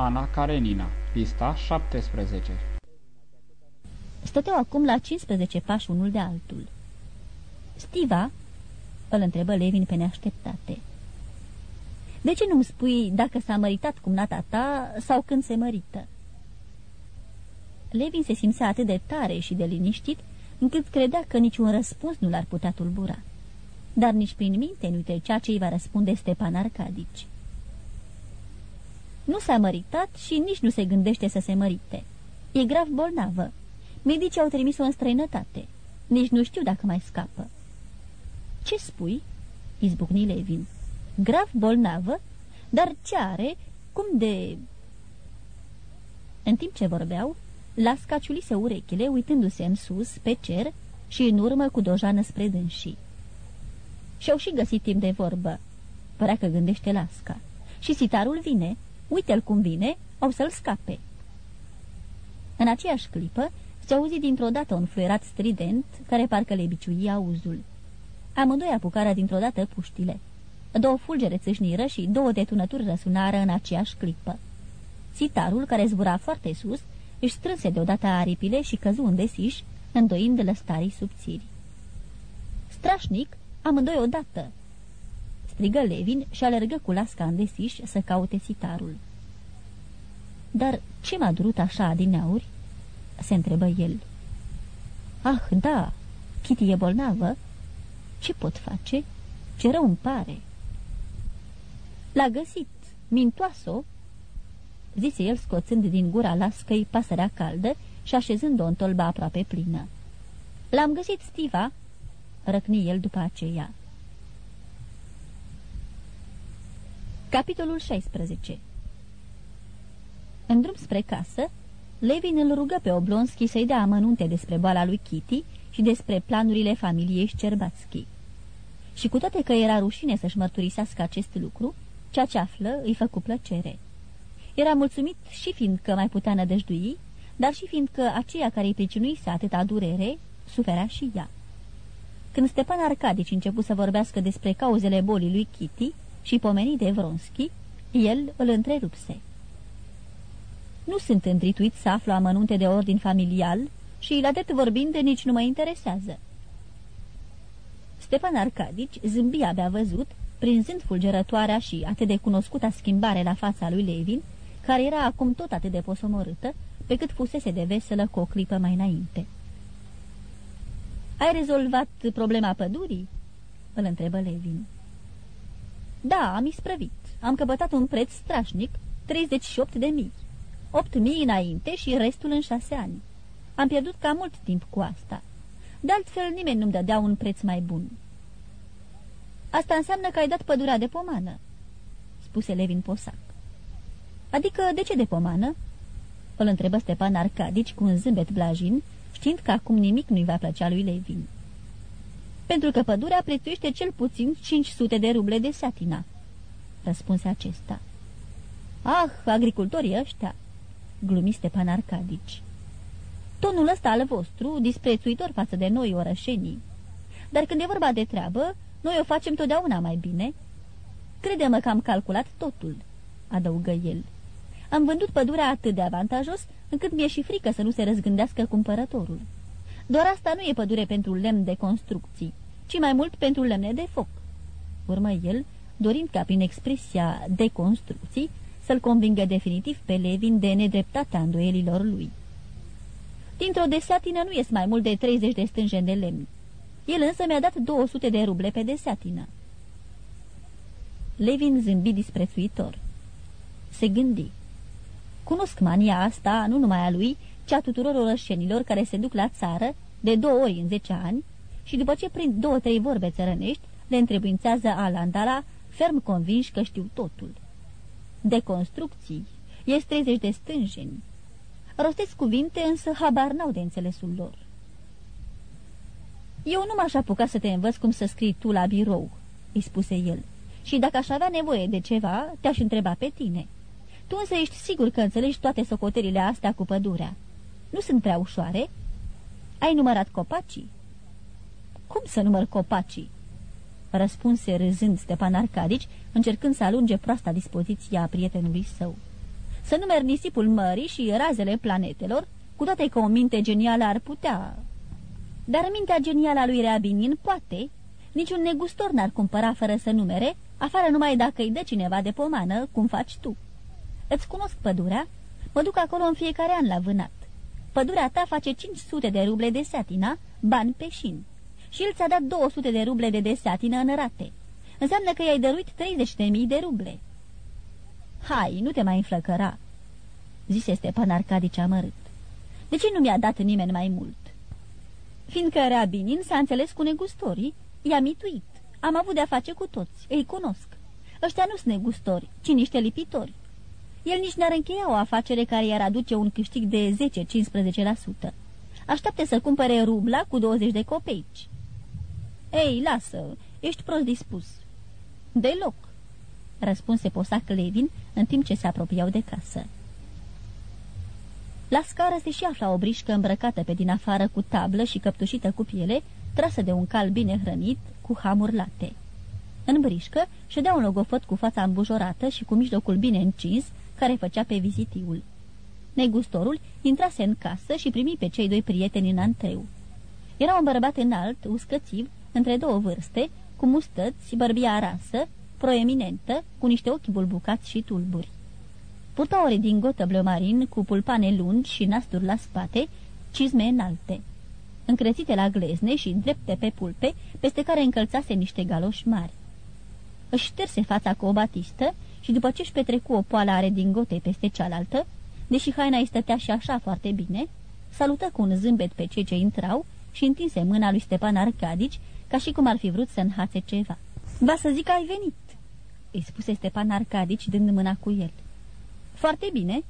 Ana Karenina, pista 17 Stăteau acum la 15 pași unul de altul. Stiva?" îl întrebă Levin pe neașteptate. De ce nu-mi spui dacă s-a măritat cu nata ta sau când se mărită?" Levin se simțea atât de tare și de liniștit, încât credea că niciun răspuns nu l-ar putea tulbura. Dar nici prin minte nu trecea ce îi va răspunde Stepan Arcadici. Nu s-a măritat și nici nu se gândește să se mărite. E grav bolnavă. Medicii au trimis-o în străinătate. Nici nu știu dacă mai scapă. Ce spui?" izbucni Levin. Grav bolnavă? Dar ce are? Cum de... În timp ce vorbeau, Lasca ciulise urechile, uitându-se în sus, pe cer, și în urmă cu dojană spre dânsii. Și-au și găsit timp de vorbă. Părea că gândește Lasca. Și sitarul vine, uite-l cum vine, au să-l scape. În aceeași clipă, se auzi dintr-o dată un fluierat strident, care parcă le biciuia auzul. Amândoi apucară dintr-o dată puștile. Două fulgere țâșniră și două detunături răsunară în aceeași clipă. Sitarul, care zbura foarte sus, își strânse deodată aripile și căzu în desiș, îndoind lăstarii subțiri. Strașnic, amândoi odată! Strigă Levin și alergă cu lasca în desiș să caute sitarul. Dar ce m-a durut așa adineauri?" se întrebă el. Ah, da, Kitty e bolnavă? Ce pot face? Ce rău îmi pare!" L-a găsit, mintoasă zise el scoțând din gura lascăi pasărea caldă și așezând-o în tolba aproape plină. L-am găsit, Stiva!" răcni el după aceea. Capitolul 16 În drum spre casă, Levin îl rugă pe Oblonski să-i dea amănunte despre boala lui Kitty și despre planurile familiei Șcerbațchi. Și cu toate că era rușine să-și mărturisească acest lucru, ceea ce află îi făcu plăcere. Era mulțumit și fiindcă mai putea nădăjdui, dar și fiindcă aceea care îi pricinuise atâta durere, suferea și ea. Când Stepan Arcadici început să vorbească despre cauzele bolii lui Kitty și pomeni de Vronski, el îl întrerupse. Nu sunt îndrituit să aflu amănunte de ordin familial și, la drept vorbind, nici nu mă interesează. Stepan Arcadici zâmbi abia văzut, prinzând fulgerătoarea și atât de cunoscuta schimbare la fața lui Levin, care era acum tot atât de posomorâtă, pe cât fusese de veselă cu o clipă mai înainte. Ai rezolvat problema pădurii?" îl întrebă Levin. Da, am isprăvit. Am căpătat un preț strașnic, 38 de mii. 8 mii înainte și restul în șase ani. Am pierdut cam mult timp cu asta. De altfel, nimeni nu-mi dădea un preț mai bun. Asta înseamnă că ai dat pădurea de pomană, spuse Levin Posac. Adică de ce de pomană?" Îl întrebă Stepan Arcadici cu un zâmbet blajin, știind că acum nimic nu-i va plăcea lui Levin. Pentru că pădurea prețuiește cel puțin 500 de ruble de satina," răspunse acesta. Ah, agricultorii ăștia!" Glumi Stepan Arcadici. Tonul ăsta al vostru, disprețuitor față de noi orășenii. Dar când e vorba de treabă, noi o facem totdeauna mai bine. Crede-mă că am calculat totul," adăugă el. Am vândut pădurea atât de avantajos, încât mi-e și frică să nu se răzgândească cumpărătorul. Doar asta nu e pădure pentru lemn de construcții, ci mai mult pentru lemne de foc. Urmă el, dorind ca prin expresia de construcții să-l convingă definitiv pe Levin de nedreptatea îndoielilor lui. Dintr-o desatină nu ies mai mult de 30 de stânjeni de lemn. El însă mi-a dat 200 de ruble pe desatină. Levin zâmbi disprețuitor. Se gândi. Cunosc mania asta nu numai a lui, ci a tuturor orășenilor care se duc la țară de două ori în zece ani și după ce prind două-trei vorbe țărănești, le întrebuințează alandala, ferm convinși că știu totul. De construcții, ies 30 de stânjeni. Rostesc cuvinte, însă habar n-au de înțelesul lor. Eu nu m-aș apuca să te învăț cum să scrii tu la birou," îi spuse el, și dacă aș avea nevoie de ceva, te-aș întreba pe tine." Tu însă ești sigur că înțelegi toate socoterile astea cu pădurea. Nu sunt prea ușoare? Ai numărat copacii?" Cum să număr copacii?" Răspunse râzând Stepan Arcadici, încercând să alunge proasta dispoziția a prietenului său. Să numeri nisipul mării și razele planetelor, cu toate că o minte genială ar putea... Dar mintea genială a lui Reabinin poate. Niciun negustor n-ar cumpăra fără să numere, afară numai dacă îi dă cineva de pomană, cum faci tu. Îți cunosc pădurea? Mă duc acolo în fiecare an la vânat. Pădurea ta face 500 de ruble de satina, bani pe șin. Și el ți-a dat 200 de ruble de desatină în rate. Înseamnă că i-ai dăruit 30.000 de ruble. Hai, nu te mai înflăcăra, zise Stepan Arcadici amărât. De ce nu mi-a dat nimeni mai mult? Fiindcă Rabinin s-a înțeles cu negustorii, i-a mituit. Am avut de-a face cu toți, îi cunosc. Ăștia nu sunt negustori, ci niște lipitori. El nici n-ar încheia o afacere care i-ar aduce un câștig de 10-15%. Așteaptă să cumpere rubla cu 20 de copeici. Ei, lasă, ești prost dispus. Deloc, răspunse posac Levin în timp ce se apropiau de casă. La scară se și afla o brișcă îmbrăcată pe din afară cu tablă și căptușită cu piele, trasă de un cal bine hrănit, cu hamur late. În brișcă ședea un logofăt cu fața îmbujorată și cu mijlocul bine încins, care făcea pe vizitiul. Negustorul intrase în casă și primi pe cei doi prieteni în antreu. Era un bărbat înalt, uscățiv, între două vârste, cu mustăți, bărbia arasă, proeminentă, cu niște ochi bulbucați și tulburi. Purta o redingotă blămarin cu pulpane lungi și nasturi la spate, cizme înalte. Încrețite la glezne și drepte pe pulpe, peste care încălțase niște galoși mari. Își șterse fața cu o batistă și după ce își petrecu o poală a redingotei peste cealaltă, deși haina îi stătea și așa foarte bine, salută cu un zâmbet pe cei ce intrau și întinse mâna lui Stepan Arcadici, ca și cum ar fi vrut să înhațe ceva. Va să zic că ai venit!" îi spuse Stepan Arcadici dând mâna cu el. Foarte bine!"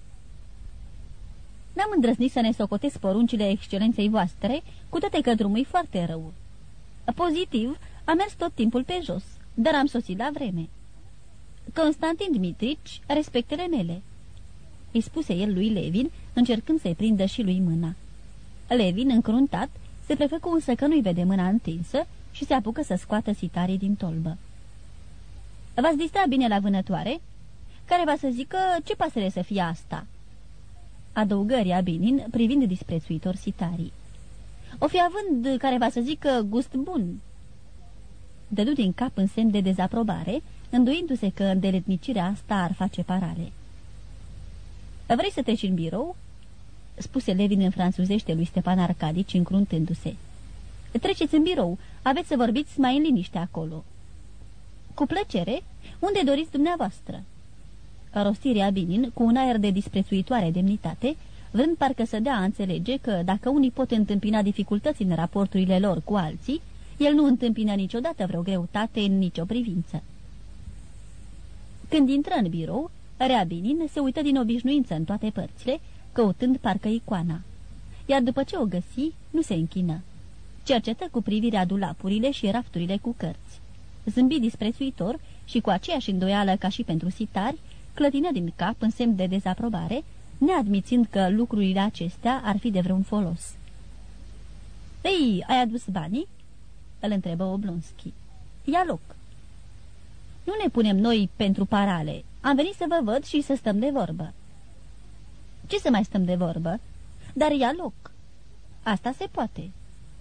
N-am îndrăznit să ne socotesc poruncile excelenței voastre, cu toate că drumul e foarte rău. Pozitiv, am mers tot timpul pe jos, dar am sosit la vreme. Constantin Dmitrici, respectele mele!" îi spuse el lui Levin, încercând să-i prindă și lui mâna. Levin, încruntat, se prefăcu însă că nu-i vede mâna întinsă și se apucă să scoată sitarii din tolbă. V-ați distra bine la vânătoare?" Care va să zică ce pasăre să fie asta?" Adăugări Abinin privind disprețuitor sitarii. O fi având care va să zică gust bun." Dădu din cap în semn de dezaprobare, înduindu-se că îndeletnicirea asta ar face parale. Vrei să treci în birou?" spuse Levin în franțuzește lui Stepan Arcadici, încruntându-se. Treceți în birou, aveți să vorbiți mai în liniște acolo." Cu plăcere, unde doriți dumneavoastră?" Rostirea Binin, cu un aer de disprețuitoare demnitate, vrând parcă să dea a înțelege că dacă unii pot întâmpina dificultăți în raporturile lor cu alții, el nu întâmpină niciodată vreo greutate în nicio privință. Când intră în birou, Reabinin se uită din obișnuință în toate părțile, căutând parcă icoana. Iar după ce o găsi, nu se închină. Cercetă cu privirea dulapurile și rafturile cu cărți. Zâmbi disprețuitor și cu aceeași îndoială ca și pentru sitari, clătină din cap în semn de dezaprobare, neadmițind că lucrurile acestea ar fi de vreun folos. Ei, ai adus banii?" îl întrebă Oblonski. Ia loc." Nu ne punem noi pentru parale. Am venit să vă văd și să stăm de vorbă." Ce să mai stăm de vorbă? Dar ia loc." Asta se poate,"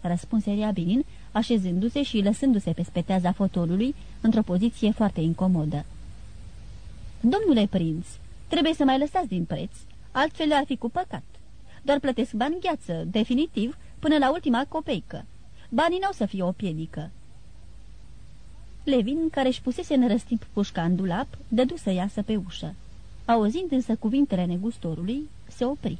răspunse Riabinin, așezându-se și lăsându-se pe speteaza fotolului într-o poziție foarte incomodă. Domnule prinț, trebuie să mai lăsați din preț, altfel ar fi cu păcat. Doar plătesc bani gheață, definitiv, până la ultima copeică. Banii n-au să fie o piedică. Levin, care își pusese în răstimp pușca în dulap, dădu să iasă pe ușă. Auzind însă cuvintele negustorului, se opri.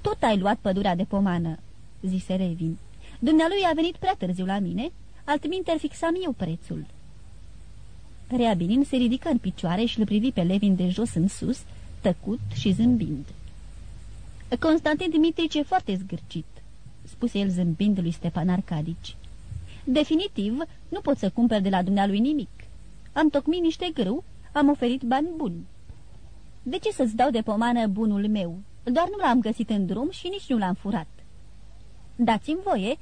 Tot ai luat pădurea de pomană," zise Levin. Dumnealui a venit prea târziu la mine, altminteri fixam eu prețul." Reabinin se ridică în picioare și îl privi pe Levin de jos în sus, tăcut și zâmbind. Constantin Dimitrice e foarte zgârcit," spuse el zâmbind lui Stepan Arcadici. Definitiv, nu pot să cumpăr de la dumnealui nimic. Am tocmit niște grâu, am oferit bani buni. De ce să-ți dau de pomană bunul meu? Doar nu l-am găsit în drum și nici nu l-am furat. Dați-mi voie,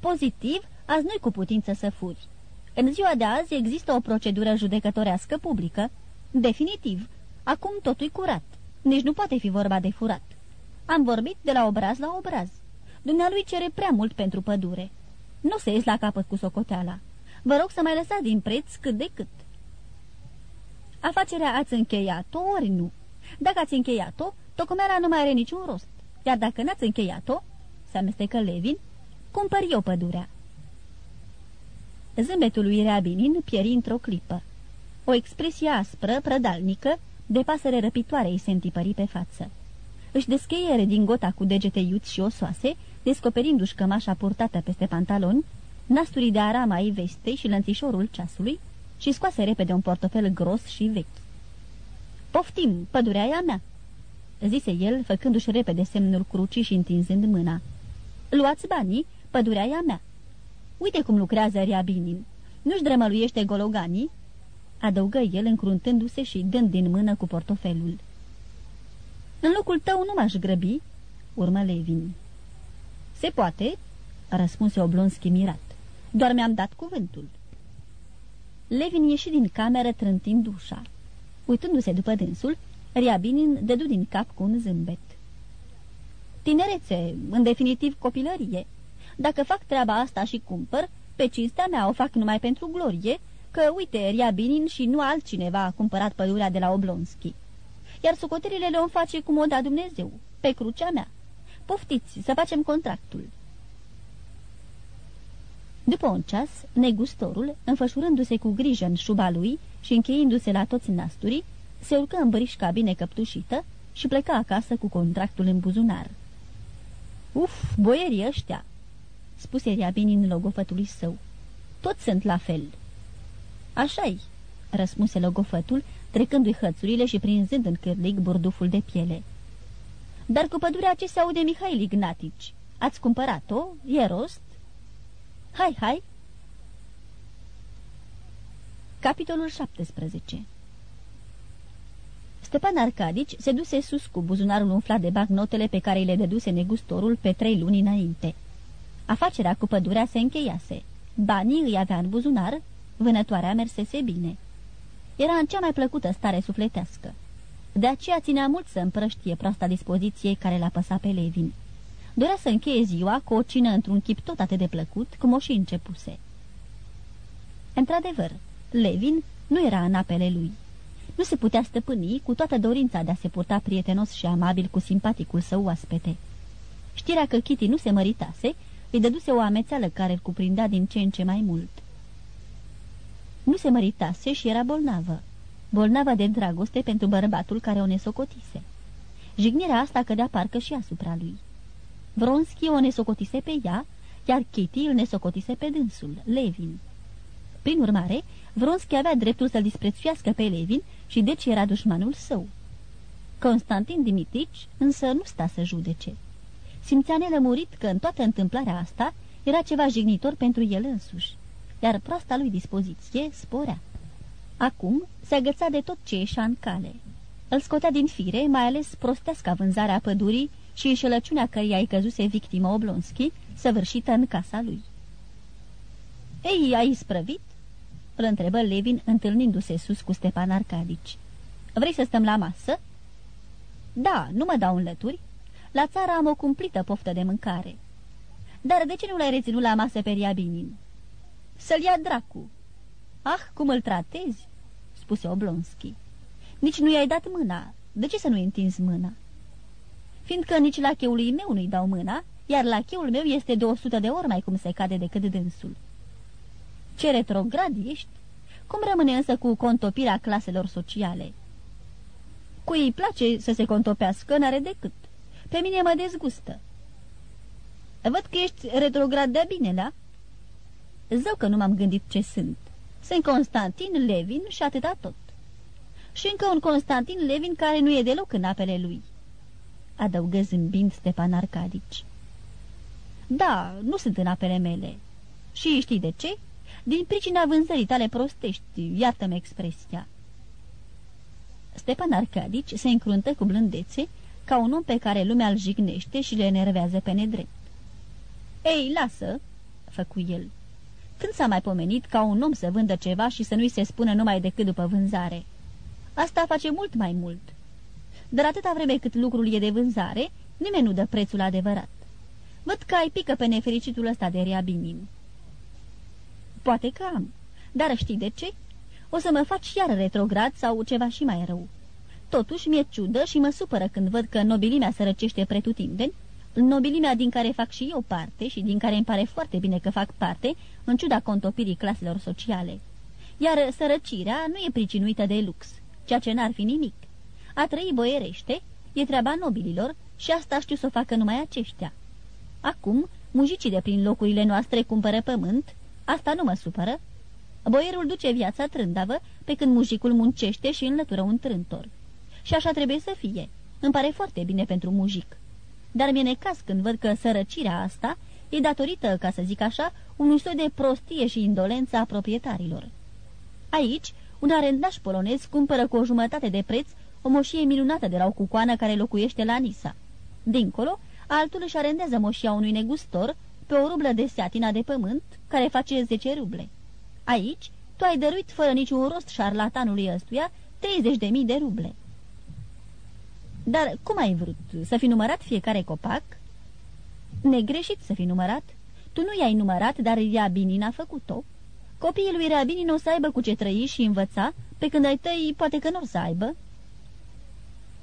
pozitiv, azi nu-i cu putință să furi. În ziua de azi există o procedură judecătorească publică. Definitiv. Acum totul curat. Nici nu poate fi vorba de furat. Am vorbit de la obraz la obraz. Dumnealui cere prea mult pentru pădure. Nu se ies la capăt cu socoteala. Vă rog să mai lăsați din preț cât de cât. Afacerea ați încheiat-o, ori nu. Dacă ați încheiat-o, tocomeala nu mai are niciun rost. Iar dacă n-ați încheiat-o, se amestecă Levin, cumpăr eu pădurea. Zâmbetul lui Reabinin pieri într-o clipă. O expresie aspră, prădalnică, de pasăre răpitoare îi se întipări pe față. Își descheie redingota cu degete iuți și osoase, descoperindu-și cămașa purtată peste pantaloni, nasturii de arama ai vestei și lănțișorul ceasului și scoase repede un portofel gros și vechi. Poftim, pădurea e a mea!" zise el, făcându-și repede semnul crucii și întinzând mâna. Luați banii, pădurea e a mea!" Uite cum lucrează Riabinin. Nu-și drămăluiește gologanii?" adăugă el încruntându-se și dând din mână cu portofelul. În locul tău nu m-aș grăbi?" urmă Levin. Se poate?" răspunse Oblonski mirat. Doar mi-am dat cuvântul." Levin ieși din cameră trântind ușa. Uitându-se după dânsul, Riabinin dădu din cap cu un zâmbet. Tinerețe, în definitiv copilărie. Dacă fac treaba asta și cumpăr, pe cinstea mea o fac numai pentru glorie, că, uite, Riabinin și nu altcineva a cumpărat pădurea de la Oblonski. Iar socotelile le-om face cum o da Dumnezeu, pe crucea mea. Poftiți, să facem contractul. După un ceas, negustorul, înfășurându-se cu grijă în șuba lui și încheindu-se la toți nasturii, se urcă în bărișca bine căptușită și pleca acasă cu contractul în buzunar. Uf, boierii ăștia!" spuse Riabinin logofătului său. Toți sunt la fel." Așa-i," răspunse logofătul, trecându-i hățurile și prinzând în cârlig burduful de piele. Dar cu pădurea ce se aude Mihail Ignatici? Ați cumpărat-o? E rost?" Hai, hai!" Capitolul 17 Stepan Arcadici se duse sus cu buzunarul umflat de bagnotele pe care îi le dăduse negustorul pe trei luni înainte. Afacerea cu pădurea se încheiase. Banii îi avea în buzunar, vânătoarea mersese bine. Era în cea mai plăcută stare sufletească. De aceea ținea mult să împrăștie proasta dispoziție care l-a păsat pe Levin. Dorea să încheie ziua cu o cină într-un chip tot atât de plăcut cum o și începuse. Într-adevăr, Levin nu era în apele lui. Nu se putea stăpâni cu toată dorința de a se purta prietenos și amabil cu simpaticul său oaspete. Știrea că Kitty nu se măritase îi dăduse o amețeală care îl cuprindea din ce în ce mai mult. Nu se măritase și era bolnavă. Bolnavă de dragoste pentru bărbatul care o nesocotise. Jignirea asta cădea parcă și asupra lui. Vronski o nesocotise pe ea, iar Kitty îl nesocotise pe dânsul, Levin. Prin urmare, Vronski avea dreptul să-l disprețuiască pe Levin și deci era dușmanul său. Constantin Dimitrici însă nu sta să judece. Simțea nelămurit că în toată întâmplarea asta era ceva jignitor pentru el însuși, iar proasta lui dispoziție sporea. Acum se agăța de tot ce ieșea în cale. Îl scotea din fire, mai ales prostească vânzarea pădurii și înșelăciunea căreia îi căzuse victima Oblonski, săvârșită în casa lui. Ei, ai sprăvit?" Îl întrebă Levin, întâlnindu-se sus cu Stepan Arcadici. Vrei să stăm la masă?" Da, nu mă dau înlături. La țară am o cumplită poftă de mâncare." Dar de ce nu l-ai reținut la masă pe Riabinin?" Să-l ia dracu." Ah, cum îl tratezi?" spuse Oblonski. Nici nu i-ai dat mâna. De ce să nu-i întinzi mâna?" Fiindcă nici la cheului meu nu-i dau mâna, iar la cheul meu este de o sută de ori mai cum se cade decât dânsul." Ce retrograd ești? Cum rămâne însă cu contopirea claselor sociale? Cui îi place să se contopească, n-are decât. Pe mine mă dezgustă. Văd că ești retrograd de bine, da? Zău că nu m-am gândit ce sunt. Sunt Constantin Levin și atâta tot. Și încă un Constantin Levin care nu e deloc în apele lui. Adăugă zâmbind Stepan Arcadici. Da, nu sunt în apele mele. Și știi de ce? Din pricina vânzării tale prostești, iartă-mi expresia. Stepan Arcadici se încruntă cu blândețe ca un om pe care lumea îl jignește și le enervează pe nedrept. Ei, lasă!" făcu el. Când s-a mai pomenit ca un om să vândă ceva și să nu-i se spună numai decât după vânzare? Asta face mult mai mult. dar atâta vreme cât lucrul e de vânzare, nimeni nu dă prețul adevărat. Văd că ai pică pe nefericitul ăsta de reabinim. Poate că am, dar știi de ce? O să mă faci iar retrograd sau ceva și mai rău. Totuși mi-e ciudă și mă supără când văd că nobilimea sărăcește pretutindeni, nobilimea din care fac și eu parte și din care îmi pare foarte bine că fac parte, în ciuda contopirii claselor sociale. Iar sărăcirea nu e pricinuită de lux, ceea ce n-ar fi nimic. A trăi boierește e treaba nobililor și asta știu să o facă numai aceștia. Acum, mujicii de prin locurile noastre cumpără pământ, asta nu mă supără. Boierul duce viața trândavă, pe când mujicul muncește și înlătură un trântor. Și așa trebuie să fie. Îmi pare foarte bine pentru mujic. Dar mi-e necas când văd că sărăcirea asta e datorită, ca să zic așa, unui soi de prostie și indolență a proprietarilor. Aici, un arendaș polonez cumpără cu o jumătate de preț o moșie minunată de la o cucoană care locuiește la Nisa. Dincolo, altul își arendează moșia unui negustor pe o rublă de seatina de pământ, care face 10 ruble. Aici, tu ai dăruit fără niciun rost șarlatanului ăstuia 30.000 de ruble. Dar cum ai vrut? Să fi numărat fiecare copac? Negreșit să fi numărat. Tu nu i-ai numărat, dar Iabinin a făcut-o. Copiii lui Rabinin o să aibă cu ce trăi și învăța, pe când ai tăi poate că nu o să aibă.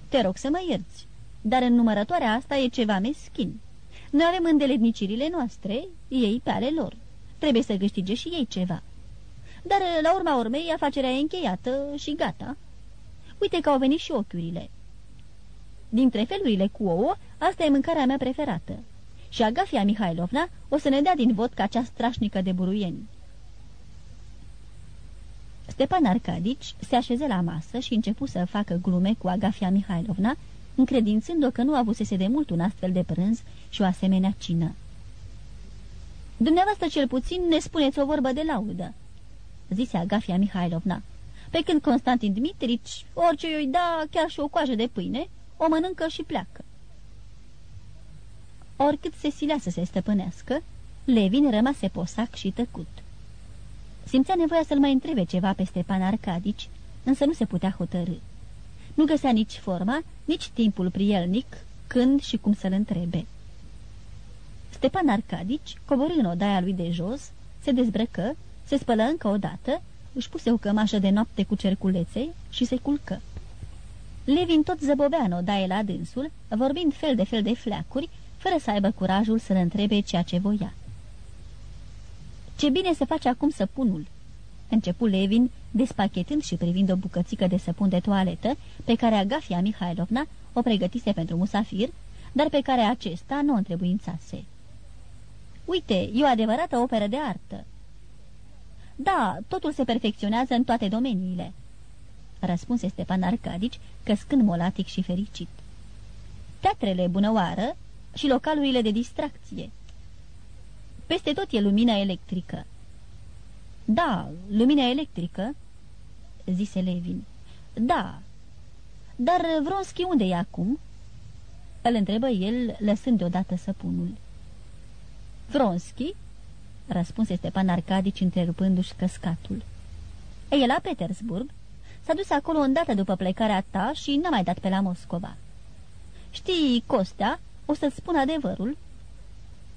Te rog să mă ierți, dar în numărătoarea asta e ceva meschin. Noi avem îndeletnicirile noastre, ei pe ale lor. Trebuie să câștige și ei ceva. Dar, la urma urmei, afacerea e încheiată și gata. Uite că au venit și ochiurile. Dintre felurile cu ouă, asta e mâncarea mea preferată. Și Agafia Mihailovna o să ne dea din vot ca cea strașnică de buruieni. Stepan Arcadici se așeze la masă și începu să facă glume cu Agafia Mihailovna, încredințând-o că nu avusese de mult un astfel de prânz și o asemenea cină. Dumneavoastră cel puțin ne spuneți o vorbă de laudă," zise Agafia Mihailovna, pe când Constantin Dmitrici, orice i-o da, chiar și o coajă de pâine, o mănâncă și pleacă. Oricât se silea să se stăpânească, Levin rămase posac și tăcut. Simțea nevoia să-l mai întrebe ceva pe Stepan Arcadici, însă nu se putea hotărâ. Nu găsea nici forma, nici timpul prielnic, când și cum să-l întrebe. Stepan Arcadici coborâ în odaia lui de jos, se dezbrăcă, se spălă încă o dată, își puse o cămașă de noapte cu cerculețe și se culcă. Levin tot zăbovea în odaie la dânsul, vorbind fel de fel de fleacuri, fără să aibă curajul să-l întrebe ceea ce voia. Ce bine se face acum săpunul!" Începu Levin, despachetând și privind o bucățică de săpun de toaletă, pe care Agafia Mihailovna o pregătise pentru musafir, dar pe care acesta nu o întrebuințase. Uite, e o adevărată operă de artă." Da, totul se perfecționează în toate domeniile," răspunse Stepan Arcadici, căscând molatic și fericit. Teatrele bunăoară și localurile de distracție." Peste tot e lumina electrică." Da, lumina electrică," zise Levin. Da, dar Vronski unde e acum?" Îl întrebă el, lăsând deodată săpunul. Vronski?" răspunse Stepan Arcadici, întrerupându-și căscatul. E la Petersburg. S-a dus acolo îndată după plecarea ta și n-a mai dat pe la Moscova. Știi, Costea, o să-ți spun adevărul?"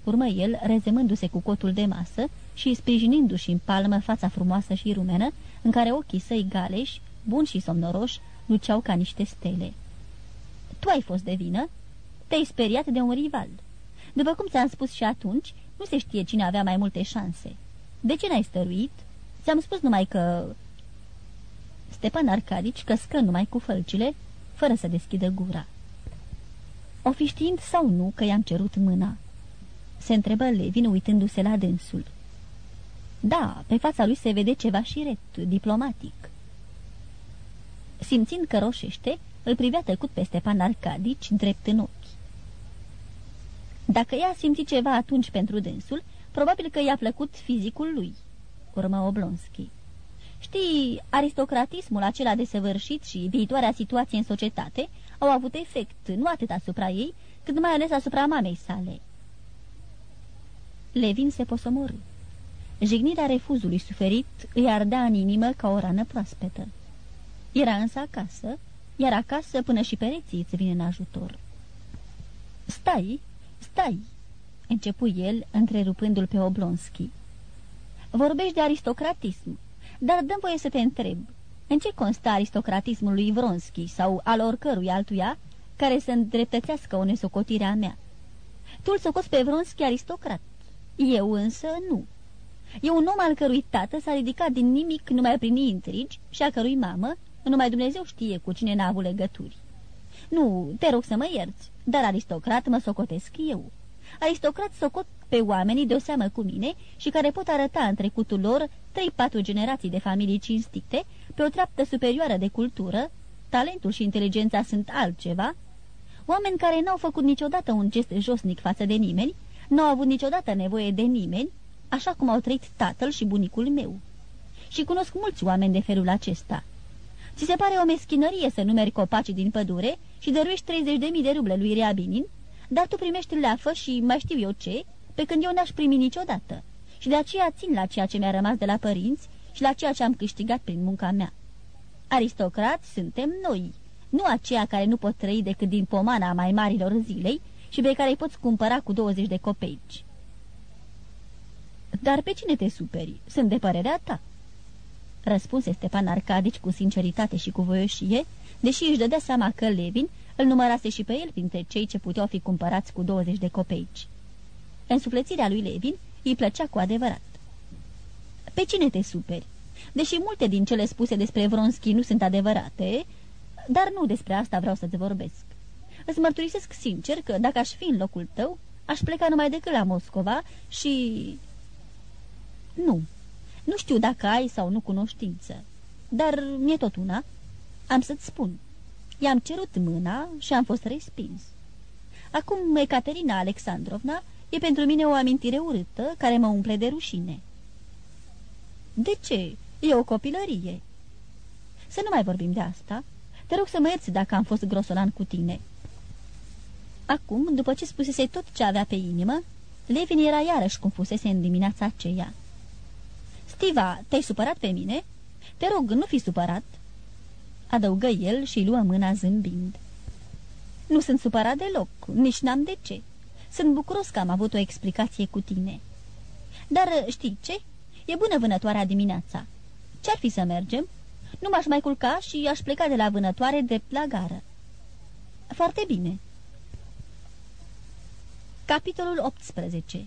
urmă el, rezemându-se cu cotul de masă și sprijinindu-și în palmă fața frumoasă și rumenă, în care ochii săi galeși, buni și somnoroși, luceau ca niște stele. Tu ai fost de vină? Te-ai speriat de un rival. După cum ți-am spus și atunci, nu se știe cine avea mai multe șanse. De ce n-ai stăruit? Ți-am spus numai că... Stepan Arcadici căscă numai cu fălcile, fără să deschidă gura. O fi știind sau nu că i-am cerut mâna? se întrebă Levin uitându-se la dânsul. Da, pe fața lui se vede ceva șiret, diplomatic. Simțind că roșește, îl privea tăcut pe Stepan Arcadici, drept în ochi. Dacă ea simți ceva atunci pentru dânsul, probabil că i-a plăcut fizicul lui, urmă Oblonski. Știi, aristocratismul acela desăvârșit și viitoarea situație în societate au avut efect nu atât asupra ei, cât mai ales asupra mamei sale. Levin se posomorâ. Jignirea refuzului suferit îi ardea în inimă ca o rană proaspetă. Era însă acasă, iar acasă până și pereții îți vin în ajutor. Stai, stai, începu el, întrerupându-l pe Oblonski. Vorbești de aristocratism, dar dăm voie să te întreb, în ce constă aristocratismul lui Vronski sau al oricărui altuia care să îndreptățească o nesocotire a mea? Tu îl socoți pe Vronski aristocrat, eu însă nu. E un om al cărui tată s-a ridicat din nimic numai prin intrigi și a cărui mamă, numai Dumnezeu știe cu cine n-a avut legături. Nu, te rog să mă ierți, dar aristocrat mă socotesc eu. Aristocrat socot pe oamenii de o seamă cu mine și care pot arăta în trecutul lor trei-patru generații de familii cinstite pe o treaptă superioară de cultură, talentul și inteligența sunt altceva, oameni care n-au făcut niciodată un gest josnic față de nimeni, n-au avut niciodată nevoie de nimeni, așa cum au trăit tatăl și bunicul meu. Și cunosc mulți oameni de felul acesta. Ți se pare o meschinărie să numeri copacii din pădure și dăruiești 30.000 de ruble lui Reabinin, dar tu primești leafă și mai știu eu ce, pe când eu n-aș primi niciodată. Și de aceea țin la ceea ce mi-a rămas de la părinți și la ceea ce am câștigat prin munca mea. Aristocrați suntem noi, nu aceia care nu pot trăi decât din pomana mai marilor zilei și pe care îi poți cumpăra cu 20 de copeici. Dar pe cine te superi? Sunt de părerea ta." Răspunse Stepan Arcadici cu sinceritate și cu voioșie, deși își dădea seama că Levin îl numărase și pe el printre cei ce puteau fi cumpărați cu 20 de copeici. Însuflețirea lui Levin îi plăcea cu adevărat. Pe cine te superi? Deși multe din cele spuse despre Vronski nu sunt adevărate, dar nu despre asta vreau să-ți vorbesc. Îți mărturisesc sincer că dacă aș fi în locul tău, aș pleca numai decât la Moscova și... Nu, nu știu dacă ai sau nu cunoștință, dar mi-e tot una. Am să-ți spun. I-am cerut mâna și am fost respins. Acum Ecaterina Alexandrovna e pentru mine o amintire urâtă care mă umple de rușine. De ce? E o copilărie. Să nu mai vorbim de asta. Te rog să mă ierți dacă am fost grosolan cu tine. Acum, după ce spusese tot ce avea pe inimă, Levin era iarăși cum fusese în dimineața aceea. Stiva, te-ai supărat pe mine? Te rog, nu fi supărat." Adăugă el și luă mâna zâmbind. Nu sunt supărat deloc, nici n-am de ce. Sunt bucuros că am avut o explicație cu tine. Dar știi ce? E bună vânătoarea dimineața. Ce-ar fi să mergem? Nu m-aș mai culca și aș pleca de la vânătoare drept la gară. Foarte bine. Capitolul 18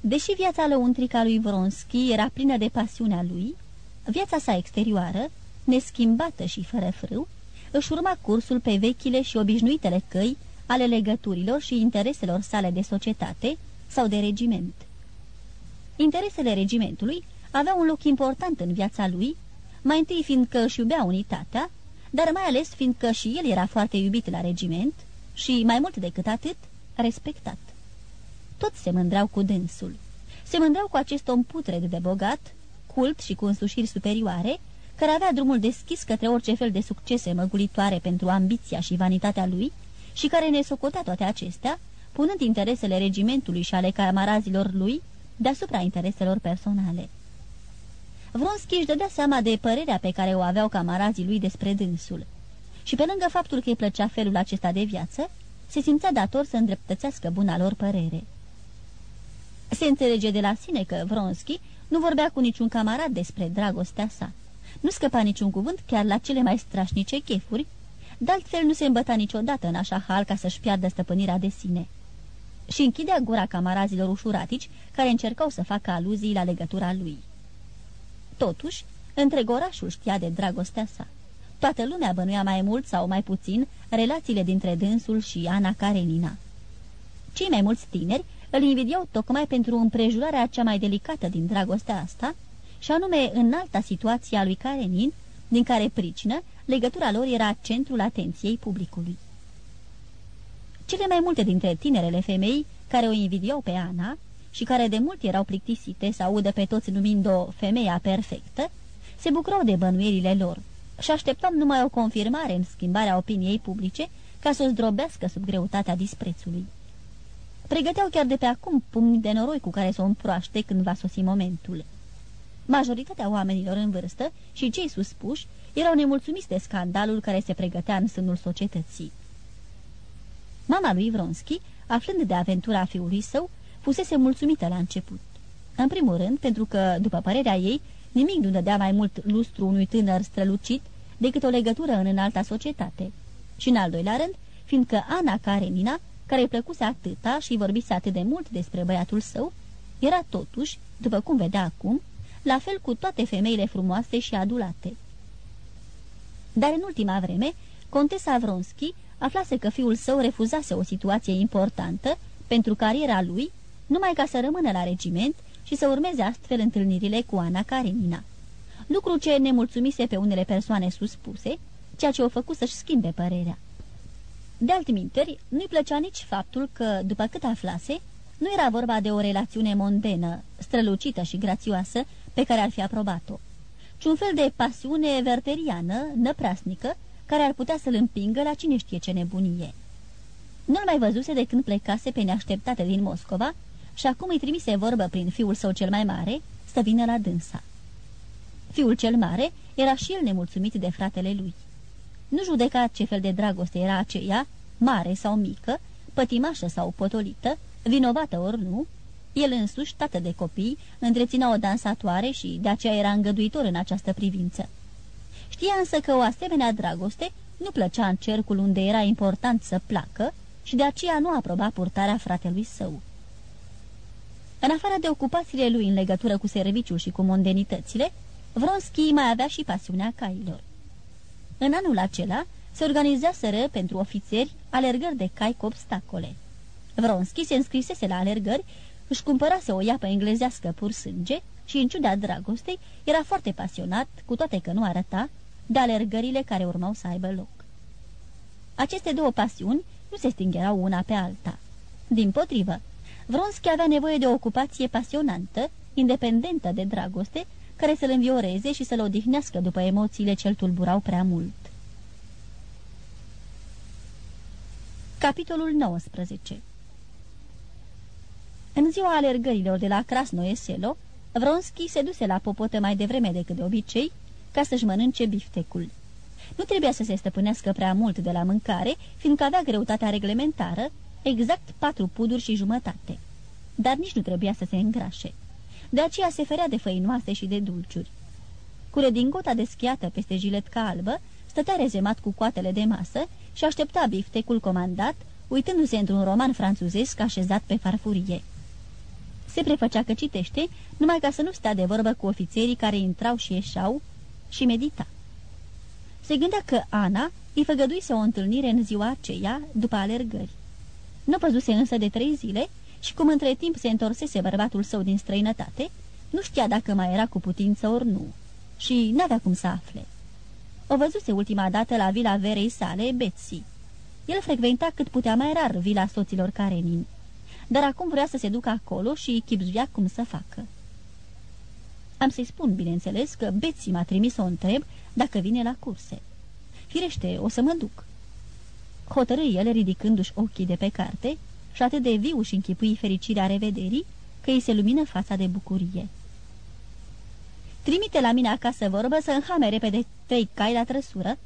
Deși viața lăuntrică a lui Vronski era plină de pasiunea lui, viața sa exterioară, neschimbată și fără frâu, își urma cursul pe vechile și obișnuitele căi ale legăturilor și intereselor sale de societate sau de regiment. Interesele regimentului aveau un loc important în viața lui, mai întâi fiindcă își iubea unitatea, dar mai ales fiindcă și el era foarte iubit la regiment și, mai mult decât atât, respectat. Toți se mândreau cu dânsul. Se mândreau cu acest om putred de bogat, cult și cu însușiri superioare, care avea drumul deschis către orice fel de succese măgulitoare pentru ambiția și vanitatea lui și care ne socotea toate acestea, punând interesele regimentului și ale camarazilor lui deasupra intereselor personale. Vronski își dădea seama de părerea pe care o aveau camarazii lui despre dânsul. Și pe lângă faptul că îi plăcea felul acesta de viață, se simțea dator să îndreptățească buna lor părere. Se înțelege de la sine că Vronski nu vorbea cu niciun camarad despre dragostea sa. Nu scăpa niciun cuvânt chiar la cele mai strașnice chefuri, de altfel nu se îmbăta niciodată în așa hal ca să-și piardă stăpânirea de sine. Și închidea gura camarazilor ușuratici care încercau să facă aluzii la legătura lui. Totuși, întreg orașul știa de dragostea sa. Toată lumea bănuia mai mult sau mai puțin relațiile dintre dânsul și Ana Karenina. Cei mai mulți tineri îl invidiau tocmai pentru împrejurarea cea mai delicată din dragostea asta, și anume în alta situație a lui Karenin, din care pricină, legătura lor era centrul atenției publicului. Cele mai multe dintre tinerele femei care o invidiau pe Ana și care de mult erau plictisite să audă pe toți numind-o femeia perfectă, se bucurau de bănuierile lor și așteptam numai o confirmare în schimbarea opiniei publice ca să o zdrobească sub greutatea disprețului. Pregăteau chiar de pe acum pumni de noroi cu care să o împroaște când va sosi momentul. Majoritatea oamenilor în vârstă și cei suspuși erau nemulțumiți de scandalul care se pregătea în sânul societății. Mama lui Vronski, aflând de aventura fiului său, fusese mulțumită la început. În primul rând, pentru că, după părerea ei, nimic nu dădea mai mult lustru unui tânăr strălucit decât o legătură în înalta societate. Și în al doilea rând, fiindcă Ana Karenina, care îi plăcuse atâta și vorbise atât de mult despre băiatul său, era totuși, după cum vedea acum, la fel cu toate femeile frumoase și adulate. Dar în ultima vreme, contesa Vronski aflase că fiul său refuzase o situație importantă pentru cariera lui, numai ca să rămână la regiment și să urmeze astfel întâlnirile cu Ana Karenina. Lucru ce nemulțumise pe unele persoane suspuse, ceea ce o făcut să-și schimbe părerea. De altminteri, nu-i plăcea nici faptul că, după cât aflase, nu era vorba de o relațiune mondenă, strălucită și grațioasă, pe care ar fi aprobat-o, ci un fel de pasiune verteriană, năprasnică, care ar putea să-l împingă la cine știe ce nebunie. Nu-l mai văzuse de când plecase pe neașteptate din Moscova și acum îi trimise vorbă prin fiul său cel mai mare să vină la dânsa. Fiul cel mare era și el nemulțumit de fratele lui. Nu judeca ce fel de dragoste era aceea, mare sau mică, pătimașă sau potolită, vinovată ori nu, el însuși, tată de copii, întreținea o dansatoare și de aceea era îngăduitor în această privință. Știa însă că o asemenea dragoste nu plăcea în cercul unde era important să placă și de aceea nu aproba purtarea fratelui său. În afară de ocupațiile lui în legătură cu serviciul și cu mondenitățile, Vronski mai avea și pasiunea cailor. În anul acela se organizaseră pentru ofițeri alergări de cai cu obstacole. Vronski se înscrisese la alergări, își cumpărase o iapă englezească pur sânge și, în ciuda dragostei, era foarte pasionat, cu toate că nu arăta, de alergările care urmau să aibă loc. Aceste două pasiuni nu se stingerau una pe alta. Din potrivă, Vronski avea nevoie de o ocupație pasionantă, independentă de dragoste, care să-l învioreze și să-l odihnească după emoțiile ce-l tulburau prea mult. Capitolul 19 În ziua alergărilor de la Krasnoe Selo, Vronski se duse la popotă mai devreme decât de obicei, ca să-și mănânce biftecul. Nu trebuia să se stăpânească prea mult de la mâncare, fiindcă avea greutatea reglementară, exact patru puduri și jumătate. Dar nici nu trebuia să se îngrașe. De aceea se ferea de făinoase și de dulciuri. Cu redingota deschiată peste jiletca albă, stătea rezemat cu coatele de masă și aștepta biftecul comandat, uitându-se într-un roman franțuzesc așezat pe farfurie. Se prefăcea că citește, numai ca să nu stea de vorbă cu ofițerii care intrau și ieșau și medita. Se gândea că Ana îi făgăduise o întâlnire în ziua aceea, după alergări. Nu văzuse însă de trei zile și cum între timp se întorsese bărbatul său din străinătate, nu știa dacă mai era cu putință ori nu și n-avea cum să afle. O văzuse ultima dată la vila verei sale, Betsy. El frecventa cât putea mai rar vila soților Karenin, dar acum vrea să se ducă acolo și chipzuia cum să facă. Am să-i spun, bineînțeles, că Betsy m-a trimis să o întreb dacă vine la curse. Firește, o să mă duc. Hotărâ el ridicându-și ochii de pe carte și atât de viu și închipui fericirea revederii, că îi se lumină fața de bucurie. Trimite la mine acasă vorbă să înhame repede trei cai la trăsură,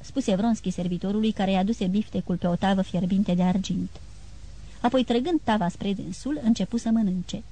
spuse Vronski servitorului care i-a aduse biftecul pe o tavă fierbinte de argint. Apoi, trăgând tava spre dânsul, începu să mănânce.